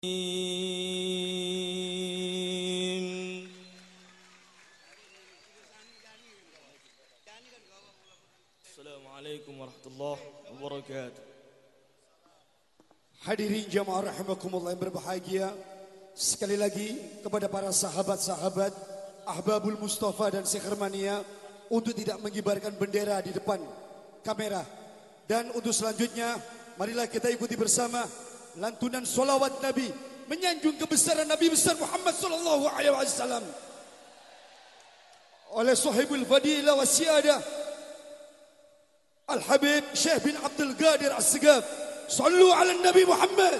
Assalamualaikum warahmatullahi wabarakatuh. Hadirin jamaah rahimakumullah yang berbahagia. Sekali lagi kepada para sahabat-sahabat Ahbabul Mustafa dan Syekh Hermania untuk tidak mengibarkan bendera di depan kamera. Dan untuk selanjutnya marilah kita ikuti bersama lantunan solawat Nabi menyanjung kebesaran Nabi besar Muhammad sallallahu alaihi wasallam. Oleh sahibul fadilah wa siadah Al-Habib Syekh bin Abdul Qadir As-Segaf Sallu ala Nabi Muhammad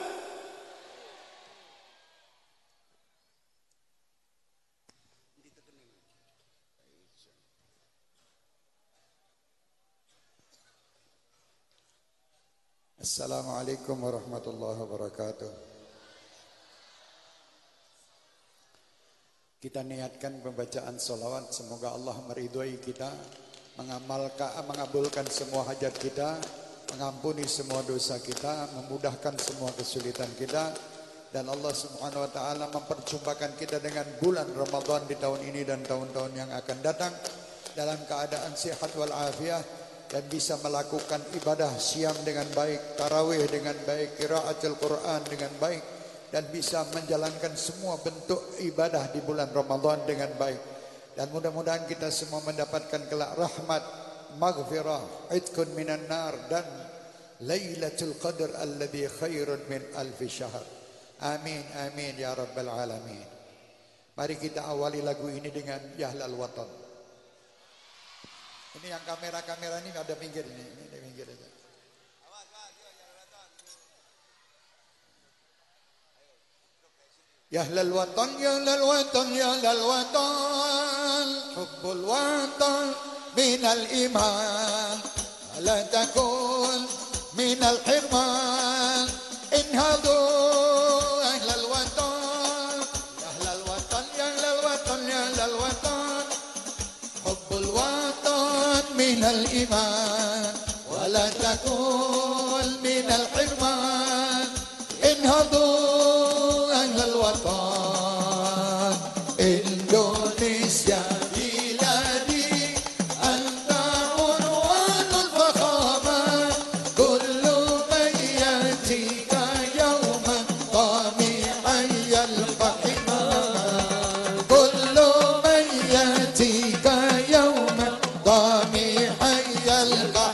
Assalamualaikum warahmatullahi wabarakatuh. Kita niatkan pembacaan solawat. Semoga Allah meridhoi kita, mengamalkan, mengabulkan semua hajat kita, mengampuni semua dosa kita, memudahkan semua kesulitan kita, dan Allah Subhanahu Wa Taala memperjumpakan kita dengan bulan Ramadan di tahun ini dan tahun-tahun yang akan datang dalam keadaan sehat walafiat dan bisa melakukan ibadah siam dengan baik, tarawih dengan baik, kiraatul Quran dengan baik dan bisa menjalankan semua bentuk ibadah di bulan Ramadan dengan baik. Dan mudah-mudahan kita semua mendapatkan kelak rahmat, maghfirah, itqun minan nar dan Lailatul Qadar alladhi khairun min alfi syahr. Amin amin ya rabbal alamin. Mari kita awali lagu ini dengan Yahlal Watan. Ini yang kamera-kamera ini ada pinggir ini, ini ada pinggir aja. Ya lal watan ya lal watan ya lal watan. Hubbul watan min al iman. La takun min al من الإيمان ولا تكون من الحرمان. انهضوا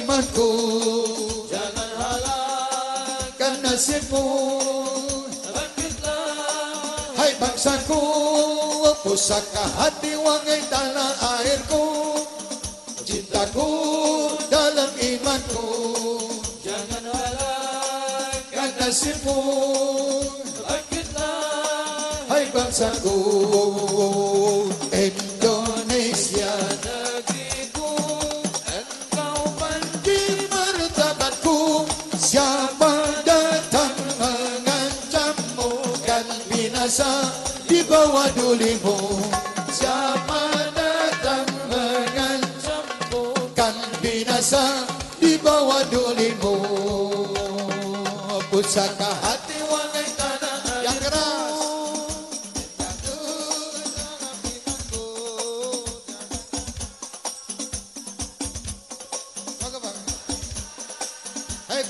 imanku Jangan halangkan nasibmu. Hai bangsaku Pusaka hati wahai tanah airku. Cintaku dalam imanku. Jangan halangkan nasibmu. Hai bangsaku dulimu Pusaka hati wahai tanah yang keras. Hai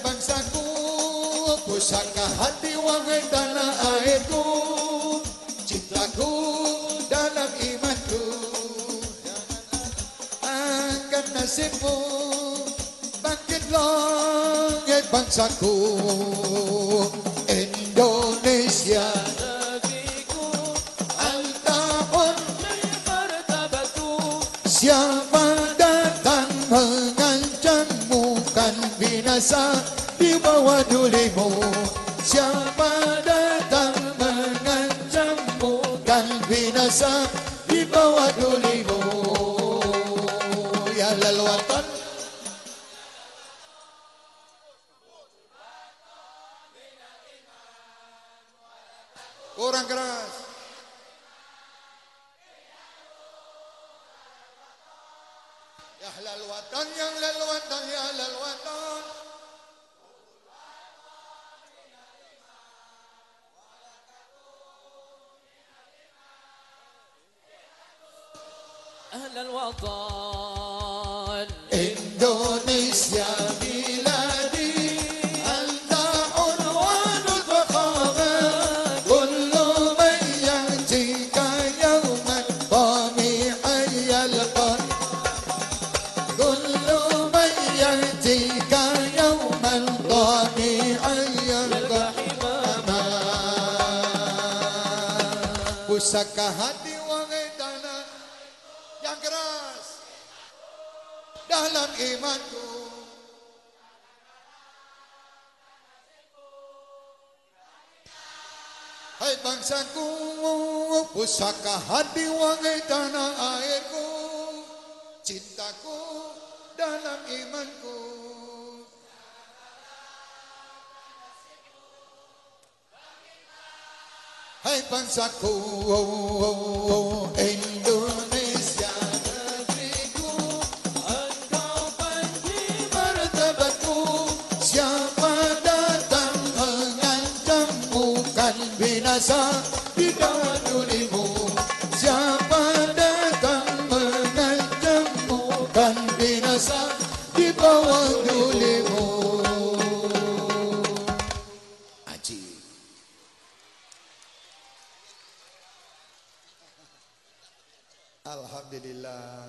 pusaka hati wahai tanah airku. Cintaku dalam imanku. Angkat nasibmu langit bangsaku Indonesia. Al-Ta'un Siapa datang mengancammu? Kan binasa di bawah dulimu. Siapa datang mengancammu? Kan binasa di bawah dulimu Kurang keras Ya ahlal watan, ya ahlal watan, ya ahlal watan. أهل الوطن Pusaka hati wahai tanah yang keras? Dalam imanku. Hai bangsaku pusaka hati wahai tanah airku? Cintaku dalam imanku bangsaku Indonesia negeriku engkau pergi bertebatku siapa datang mengancam bukan binasa di bawah dunia Alhamdulillah